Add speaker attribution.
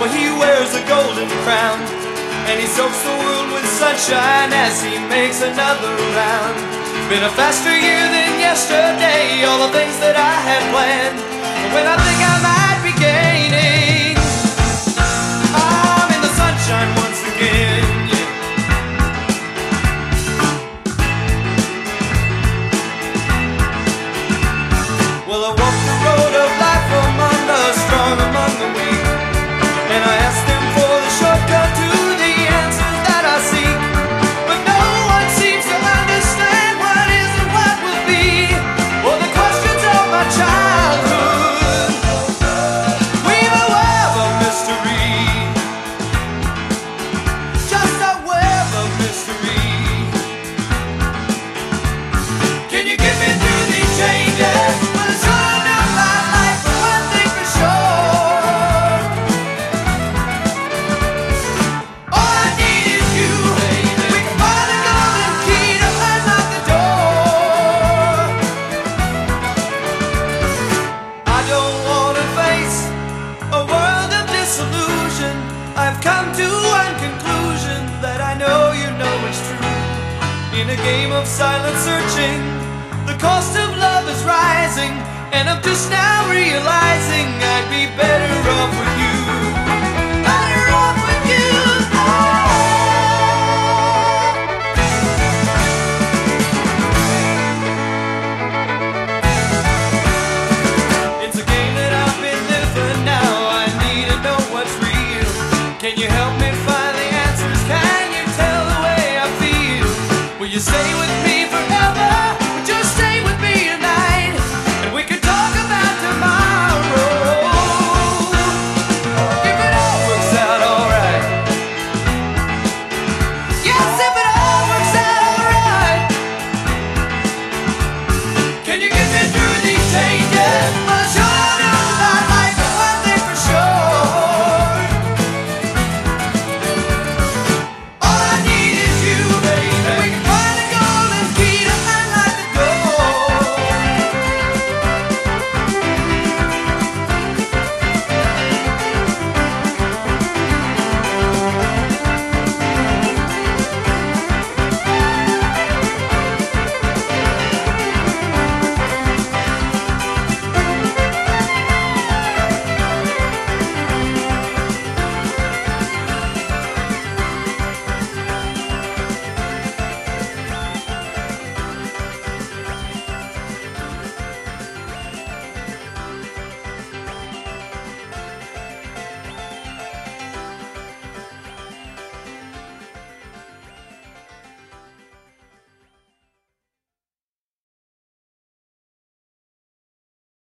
Speaker 1: where he wears a golden crown. And he soaks the world with sunshine as he makes another round. Been a faster year than yesterday, all the things that I had planned. But when I think I might be gaining, I'm in the sunshine once again. Well, I walked In a game of silent searching, the cost of love is rising, and I'm just now realizing. changes,